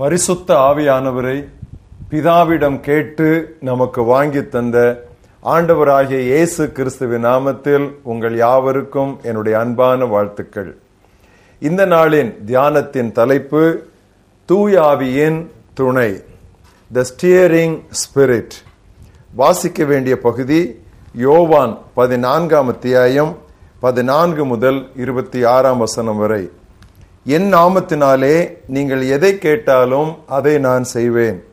பரிசுத்த ஆவியானவரை பிதாவிடம் கேட்டு நமக்கு வாங்கி தந்த ஆண்டவராகிய இயேசு கிறிஸ்துவின் நாமத்தில் உங்கள் யாவருக்கும் என்னுடைய அன்பான வாழ்த்துக்கள். இந்த நாளின் தியானத்தின் தலைப்பு தூயாவியின் துணை த ஸ்டியரிங் ஸ்பிரிட் வாசிக்க வேண்டிய பகுதி யோவான் பதினான்காம் அத்தியாயம் பதினான்கு முதல் இருபத்தி ஆறாம் வசனம் வரை. என் நாமத்தினாலே நீங்கள் எதை கேட்டாலும் அதை நான் செய்வேன்.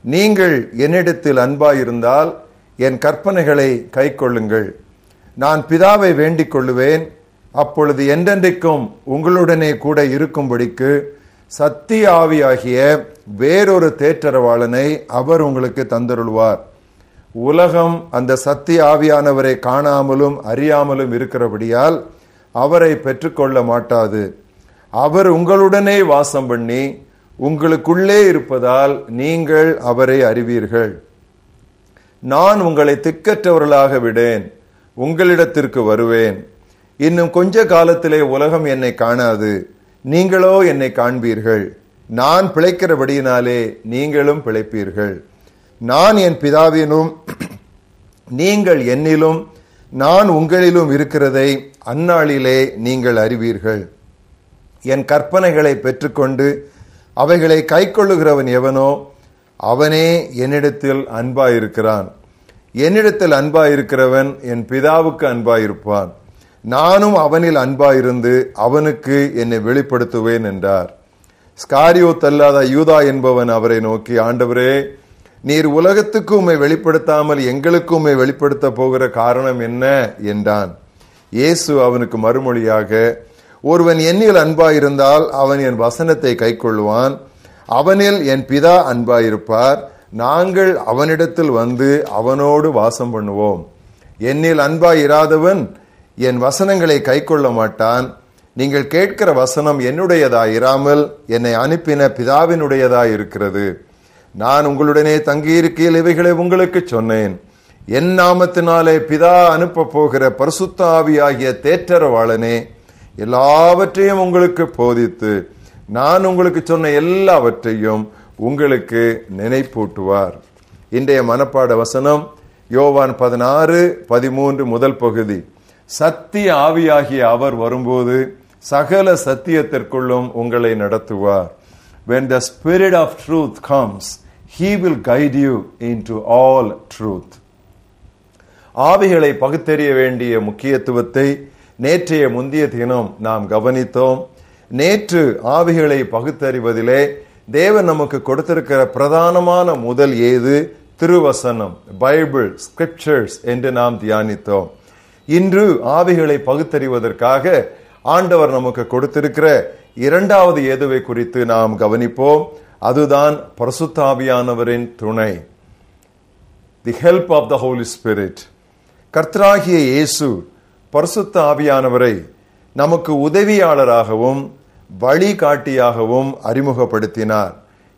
நீங்கள் என்னிடத்தில் அன்பாயிருந்தால் என் கற்பனைகளை கைக்கொள்ளுங்கள். நான் பிதாவை வேண்டிக் கொள்ளுவேன். அப்பொழுது என்றென்றைக்கும் உங்களுடனே கூட இருக்கும்படிக்கு சத்திய ஆவியாகிய வேறொரு தேற்றரவாளனை அவர் உங்களுக்கு தந்தருள்வார். உலகம் அந்த சத்திய ஆவியானவரை காணாமலும் அறியாமலும் இருக்கிறபடியால் அவரை பெற்றுக்கொள்ள மாட்டாது. அவர் உங்களுடனே வாசம் பண்ணி உங்களுக்குள்ளே இருப்பதால் நீங்கள் அவரை அறிவீர்கள். நான் உங்களை திக்கற்றவர்களாக விடேன் உங்களிடத்திற்கு வருவேன். இன்னும் கொஞ்ச காலத்திலே உலகம் என்னை காணாது நீங்களோ என்னை காண்பீர்கள். நான் பிழைக்கிறபடியினாலே நீங்களும் பிழைப்பீர்கள். நான் என் பிதாவினும் நீங்கள் என்னிலும் நான் உங்களிலும் இருக்கிறதை அந்நாளிலே நீங்கள் அறிவீர்கள். என் கற்பனைகளை பெற்றுக்கொண்டு அவைகளை கைக்கொள்ளுகிறவன் எவனோ அவனே என்னிடத்தில் அன்பாயிருக்கிறான். என்னிடத்தில் அன்பாயிருக்கிறவன் என் பிதாவுக்கு அன்பாயிருப்பான். நானும் அவனில் அன்பாயிருந்து அவனுக்கு என்னை வெளிப்படுத்துவேன் என்றார். ஸ்காரியோ தல்லாத யூதா என்பவன் அவரை நோக்கி ஆண்டவரே நீர் உலகத்துக்கு உம்மை வெளிப்படுத்தாமல் எங்களுக்கு உம்மை வெளிப்படுத்த போகிற காரணம் என்ன? என்றான். இயேசு அவனுக்கு மறுமொழியாக ஒருவன் என்னில் அன்பாயிருந்தால் அவன் என் வசனத்தை கைக்கொள்வான் அவனில் என் பிதா அன்பாயிருப்பார். நாங்கள் அவனிடத்தில் வந்து அவனோடு வாசம் பண்ணுவோம். என்னில் அன்பாயிராதவன் என் வசனங்களை கைக்கொள்ள மாட்டான். நீங்கள் கேட்கிற வசனம் என்னுடையதாயிராமல் என்னை அனுப்பின பிதாவினுடையதா இருக்கிறது நான் உங்களுடனே தங்கியிருக்கையில் இவைகளை உங்களுக்கு சொன்னேன். என் நாமத்தினாலே பிதா அனுப்ப போகிற பரிசுத்தாவியாகிய தேற்றரவாளனே எல்லாவற்றையும் உங்களுக்கு போதித்து நான் உங்களுக்கு சொன்ன எல்லாவற்றையும் உங்களுக்கு நினைப்பூட்டுவார். இன்றைய மனப்பாட வசனம் யோவான் பதினாறு பதிமூன்று முதல் பகுதி. சத்திய ஆவியாகிய அவர் வரும்போது சகல சத்தியத்திற்குள்ளும் உங்களை நடத்துவார். When the spirit of truth comes he will guide you into all truth. ஆவிகளை பகுத்தறிய வேண்டிய முக்கியத்துவத்தை நேற்றைய முந்திய தினம் நாம் கவனித்தோம் நேற்று ஆவிகளை பகுத்தறிவதிலே தேவன் நமக்கு கொடுத்திருக்கிற பிரதானமான முதல் ஏது? திருவசனம் பைபிள் ஸ்கிரிப்சர்ஸ் என்று நாம் தியானித்தோம். இன்று ஆவிகளை பகுத்தறிவதற்காக ஆண்டவர் நமக்கு கொடுத்திருக்கிற இரண்டாவது ஏதுவை குறித்து நாம் கவனிப்போம். அதுதான் பரசுத்தாவியானவரின் துணை. The help of the Holy Spirit கர்த்தராகிய இயேசு பரிசுத்த ஆவியானவரை நமக்கு உதவியாளராகவும் வழிகாட்டியாகவும் அறிமுகப்படுத்தினார்.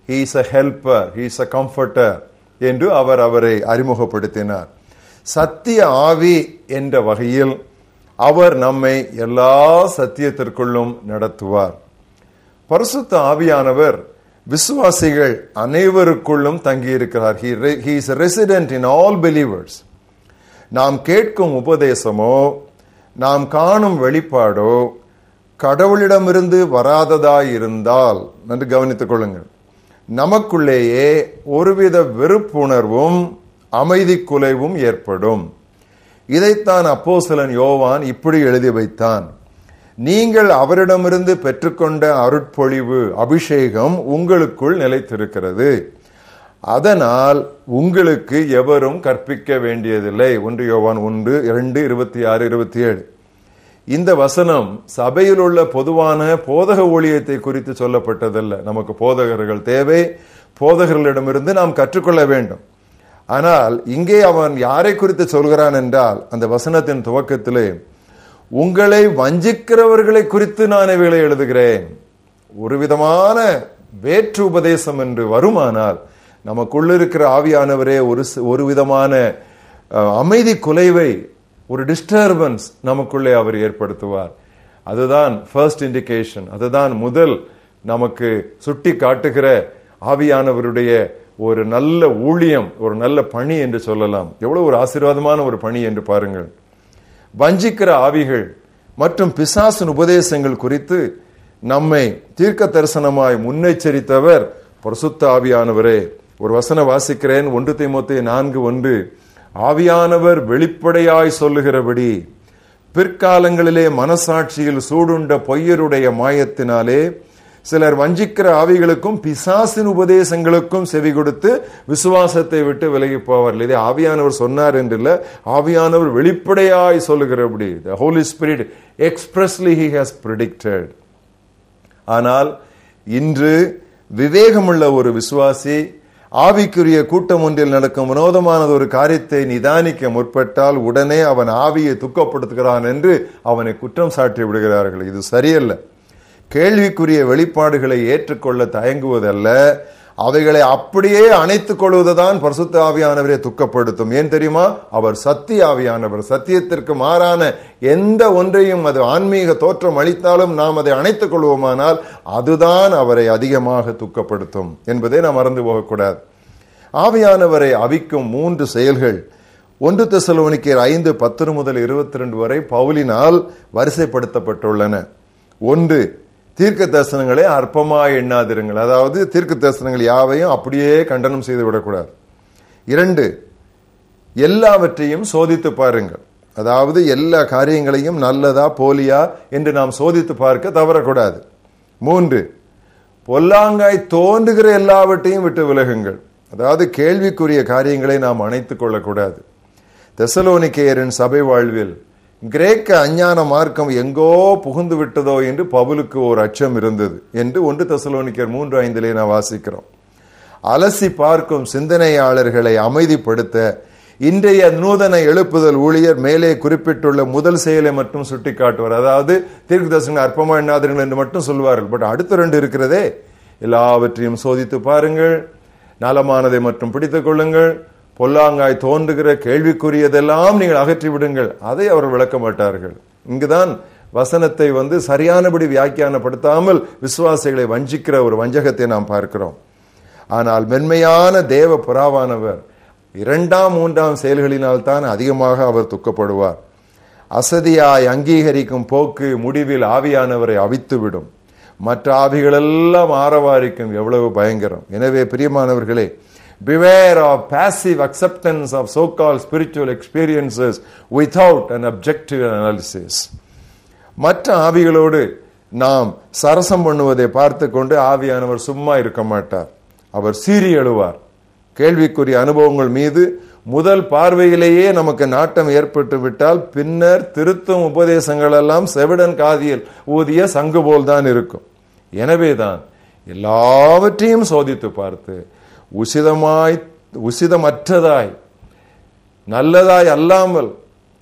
He's a helper he's a comforter என்று அவர் அவரை அறிமுகப்படுத்தினார். சத்திய ஆவி என்ற வகையில் அவர் நம்மை எல்லா சத்தியத்திற்குள்ளும் நடத்துவார். பரிசுத்த ஆவியானவர் விசுவாசிகள் அனைவருக்குள்ளும் தங்கியிருக்கிறார். He is resident in all believers நாம் கேட்கும் உபதேசமோ நாம் காணும் வெளிப்பாடோ கடவுளிடமிருந்து வராததாயிருந்தால் என்று கவனித்துக் கொள்ளுங்கள். நமக்குள்ளேயே ஒருவித வெறுப்புணர்வும் அமைதி குலைவும் ஏற்படும். இதைத்தான் அப்போசலன் யோவான் இப்படி எழுதி வைத்தான். நீங்கள் அவரிடமிருந்து பெற்றுக்கொண்ட அருட்பொழிவு அபிஷேகம் உங்களுக்குள் நிலைத்திருக்கிறது. அதனால் உங்களுக்கு எவரும் கற்பிக்க வேண்டியதில்லை. ஒன்று யோவான் ஒன்று இரண்டு இருபத்தி ஆறு இருபத்தி ஏழு இந்த வசனம் சபையில் உள்ள பொதுவான போதக ஊழியத்தை குறித்து சொல்லப்பட்டதல்ல. நமக்கு போதகர்கள் தேவை. போதகர்களிடமிருந்து நாம் கற்றுக்கொள்ள வேண்டும். ஆனால் இங்கே அவன் யாரை குறித்து சொல்கிறான் என்றால் அந்த வசனத்தின் துவக்கத்திலே உங்களை வஞ்சிக்கிறவர்களை குறித்து நான் இவைகளை எழுதுகிறேன். ஒரு விதமான வேற்று உபதேசம் என்று வருமானால் நமக்குள்ள இருக்கிற ஆவியானவரே ஒரு ஒரு விதமான அமைதி குலைவை ஒரு டிஸ்டர்பன்ஸ் நமக்குள்ளே அவர் ஏற்படுத்துவார். அதுதான் ஃபர்ஸ்ட் இண்டிகேஷன் அதுதான் முதல் நமக்கு சுட்டி காட்டுகிற ஆவியானவருடைய ஒரு நல்ல ஊழியம் ஒரு நல்ல பணி என்று சொல்லலாம். எவ்வளவு ஒரு ஆசீர்வாதமான ஒரு பணி என்று பாருங்கள். வஞ்சிக்கிற ஆவிகள் மற்றும் பிசாசின் உபதேசங்கள் குறித்து நம்மை தீர்க்க தரிசனமாய் முன்னெச்சரித்தவர் பிரசுத்த ஆவியானவரே. ஒரு வசன வாசிக்கிறேன். ஒன்று தைமோத்தே நான்கு ஒன்று. ஆவியானவர் வெளிப்படையாய் சொல்லுகிறபடி பிற்காலங்களிலே மனசாட்சியில் சூடுண்ட பொய்யருடைய மாயத்தினாலே சிலர் வஞ்சிக்கிற ஆவிகளுக்கும் பிசாசின் உபதேசங்களுக்கும் செவி கொடுத்து விசுவாசத்தை விட்டு விலகி போவார்கள். இதே ஆவியானவர் சொன்னார் என்று ஆவியானவர் வெளிப்படையாய் சொல்லுகிறபடி the holy spirit expressly he has predicted ஆனால் இன்று விவேகமுள்ள ஒரு விசுவாசி ஆவிக்குரிய கூட்டம் ஒன்றில் நடக்கும் வினோதமானது ஒரு காரியத்தை நிதானிக்க முற்பட்டால் உடனே அவன் ஆவியை துக்கப்படுத்துகிறான் என்று அவனை குற்றம் சாட்டி விடுகிறார்கள். இது சரியல்ல. கேள்விக்குரிய வெளிப்பாடுகளை ஏற்றுக்கொள்ள தயங்குவதல்ல. அவைகளை அப்படியே அணைத்துக் கொள்வதுதான் பரிசுத்த ஆவியானவரை துக்கப்படுத்தும். ஏன் தெரியுமா? அவர் சத்திய ஆவியானவர். சத்தியத்திற்கு மாறான எந்த ஒன்றையும் அது ஆன்மீக தோற்றம் அளித்தாலும் நாம் அதை அணைத்துக் கொள்வோமானால் அதுதான் அவரை அதிகமாக துக்கப்படுத்தும் என்பதை நாம் மறந்து போகக்கூடாது. ஆவியானவரை அவிக்கும் மூன்று செயல்கள். ஒன்று திசலோனிக்கர் ஐந்து பத்து முதல் இருபத்தி ரெண்டு வரை பவுலினால் வரிசைப்படுத்தப்பட்டுள்ளன. ஒன்று தீர்க்க தரிசனங்களை அற்பமாக எண்ணாதிருங்கள். அதாவது தீர்க்க தரிசனங்கள் யாவையும் அப்படியே கண்டனம் செய்து விடக்கூடாது. இரண்டு எல்லாவற்றையும் சோதித்து பாருங்கள். அதாவது எல்லா காரியங்களையும் நல்லதா போலியா என்று நாம் சோதித்து பார்க்க தவறக்கூடாது. மூன்று பொல்லாங்காய் தோன்றுகிற எல்லாவற்றையும் விட்டு விலகுங்கள். அதாவது கேள்விக்குரிய காரியங்களை நாம் அணைத்துக் கொள்ளக்கூடாது. தெசலோனிக்கேயரின் சபை வாழ்வில் கிரேக்க அஞ்ஞான மார்க்கம் எங்கோ புகுந்து விட்டதோ என்று பவுலுக்கு ஒரு அச்சம் இருந்தது என்று ஒன்று தசலோனிக்கர் மூன்று ஐந்திலே நான் வாசிக்கிறோம். அலசி பார்க்கும் சிந்தனையாளர்களை அமைதிப்படுத்த இன்றைய நூதன எழுப்புதல் ஊழியர் மேலே குறிப்பிட்டுள்ள முதல் செயலை மட்டும் சுட்டிக்காட்டுவார். அதாவது தீர்க்கு தரிசனம் அற்பமா எண்ணாதீர்கள் என்று மட்டும் சொல்வார்கள். பட் அடுத்த ரெண்டு இருக்கிறதே. எல்லாவற்றையும் சோதித்து பாருங்கள். நலமானதை மட்டும் பிடித்துக் கொள்ளுங்கள். பொல்லாங்காய் தோன்றுகிற கேள்விக்குரியதெல்லாம் நீங்கள் அகற்றி விடுங்கள் அதை அவர் விளக்க மாட்டார்கள். இங்குதான் வசனத்தை வந்து சரியானபடி வியாக்கியானப்படுத்தாமல் விசுவாசிகளை வஞ்சிக்கிற ஒரு வஞ்சகத்தை நாம் பார்க்கிறோம். ஆனால் மென்மையான தேவ புறாவானவர் இரண்டாம் மூன்றாம் செயல்களினால் தான் அதிகமாக அவர் துக்கப்படுவார். அசதியாய் அங்கீகரிக்கும் போக்கு முடிவில் ஆவியானவரை அவித்துவிடும். மற்ற ஆவிகளெல்லாம் ஆரவாரிக்கும் எவ்வளவு பயங்கரம். எனவே பிரியமானவர்களே beware of passive acceptance of so-called spiritual experiences without an objective analysis. மற்ற ஆவிகளோடு நாம் சரசம் பண்ணுவதை பார்த்து கொண்டு ஆவியானவர் சும்மா இருக்க மாட்டார். அவர் சீறி எழுவார். கேள்விக்குரிய அனுபவங்கள் மீது முதல் பார்வையிலேயே நமக்கு நாட்டம் ஏற்பட்டு விட்டால் பின்னர் திருத்தும் உபதேசங்கள் எல்லாம் செவிடன் காதியில் ஊதிய சங்கு போல்தான் இருக்கும். எனவேதான் எல்லாவற்றையும் சோதித்து பார்த்து உசிதமாய் உசிதமற்றதாய் நல்லதாய் அல்லாமல்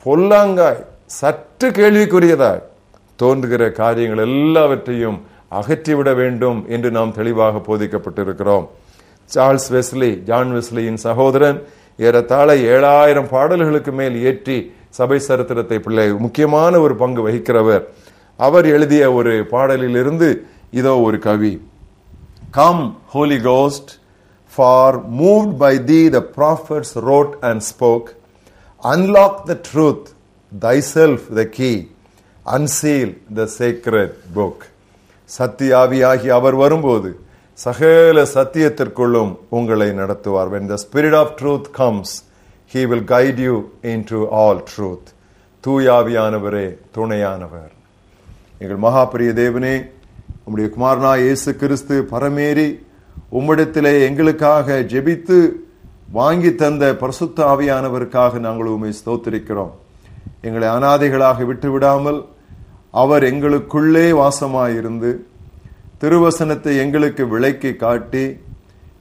பொல்லாங்காய் சற்று கேள்விக்குரியதாய் தோன்றுகிற காரியங்கள் எல்லாவற்றையும் அகற்றிவிட வேண்டும் என்று நாம் தெளிவாக போதிக்கப்பட்டிருக்கிறோம். சார்ல்ஸ் வெஸ்லி ஜான் வெஸ்லியின் சகோதரன் ஏறத்தாழ ஏழாயிரம் பாடல்களுக்கு மேல் ஏற்றி சபை சரித்திரத்தை பிள்ளை முக்கியமான ஒரு பங்கு வகிக்கிறவர். அவர் எழுதிய ஒரு பாடலில் இருந்து இதோ ஒரு கவி. Come Holy Ghost For moved by thee the prophets wrote and spoke, unlock the truth, thyself the key, unseal the sacred book. சத்தியாவியாகி அவர் வரும்போது சகல சத்தியத்திற்குள்ளும் உங்களை நடத்துவார் when the spirit of truth comes he will guide you into all truth தூயாவியானவரே துணையானவர் எங்கள் மகாபிரிய தேவனே உம்முடைய குமாரனா இயேசு கிறிஸ்து பரமேறி உம்மிடத்திலே எங்களுக்காக ஜெபித்து வாங்கி தந்த பரிசுத்த ஆவியானவருக்காக நாங்கள் உண்மை ஸ்தோத்திருக்கிறோம். எங்களை அனாதைகளாக விட்டு விடாமல் அவர் எங்களுக்குள்ளே வாசமாயிருந்து திருவசனத்தை எங்களுக்கு விளக்கி காட்டி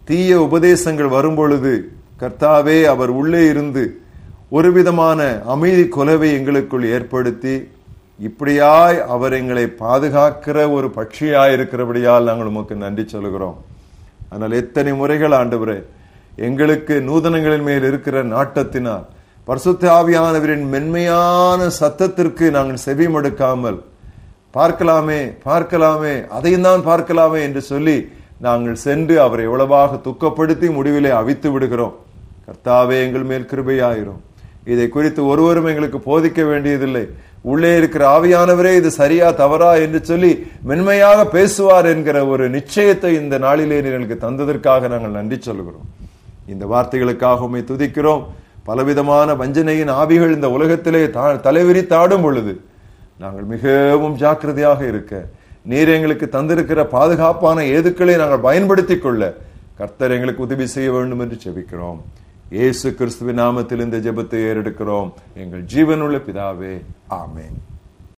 தீய உபதேசங்கள் வரும்பொழுது கர்த்தாவே அவர் உள்ளே இருந்து ஒரு விதமான அமைதி கொலவை எங்களுக்குள் ஏற்படுத்தி இப்படியாய் அவர் எங்களை பாதுகாக்கிற ஒரு பட்சியாய் இருக்கிறபடியால் நாங்கள் உமக்கு நன்றி சொல்கிறோம் ஆனால் எத்தனை முறைகள் ஆண்டவரே எங்களுக்கு நூதனங்களின் மேல் இருக்கிற நாட்டத்தினால் பரிசுத்த ஆவியானவரின் மென்மையான சத்தத்திற்கு நாங்கள் செவி மடுக்காமல் பார்க்கலாமே பார்க்கலாமே அதையும் தான் பார்க்கலாமே என்று சொல்லி நாங்கள் சென்று அவரை எவ்வளவாக துக்கப்படுத்தி முடிவிலே அவித்து விடுகிறோம். கர்த்தாவே எங்கள் மேல் கிருபையாயிரும். இதை குறித்து ஒருவரும் எங்களுக்கு போதிக்க வேண்டியதில்லை. உள்ளே இருக்கிற ஆவியானவரே இது சரியா தவறா என்று சொல்லி மென்மையாக பேசுவார் என்கிற ஒரு நிச்சயத்தை இந்த நாளிலே எங்களுக்கு தந்ததற்காக நாங்கள் நன்றி சொல்கிறோம். இந்த வார்த்தைகளுக்காக உண்மை துதிக்கிறோம். பலவிதமான வஞ்சனையின் ஆவிகள் இந்த உலகத்திலே தா- தலைவிரித்தாடும் பொழுது நாங்கள் மிகவும் ஜாக்கிரதையாக இருக்க நீர் எங்களுக்கு தந்திருக்கிற பாதுகாப்பான ஏதுக்களை நாங்கள் பயன்படுத்திக் கொள்ள கர்த்தர் எங்களுக்கு உதவி செய்ய வேண்டும் என்று செபிக்கிறோம். இயேசு கிறிஸ்துவின் நாமத்தில் இந்த ஜெபத்தை ஏறெடுக்கிறோம். எங்கள் ஜீவனுள்ள பிதாவே ஆமேன்.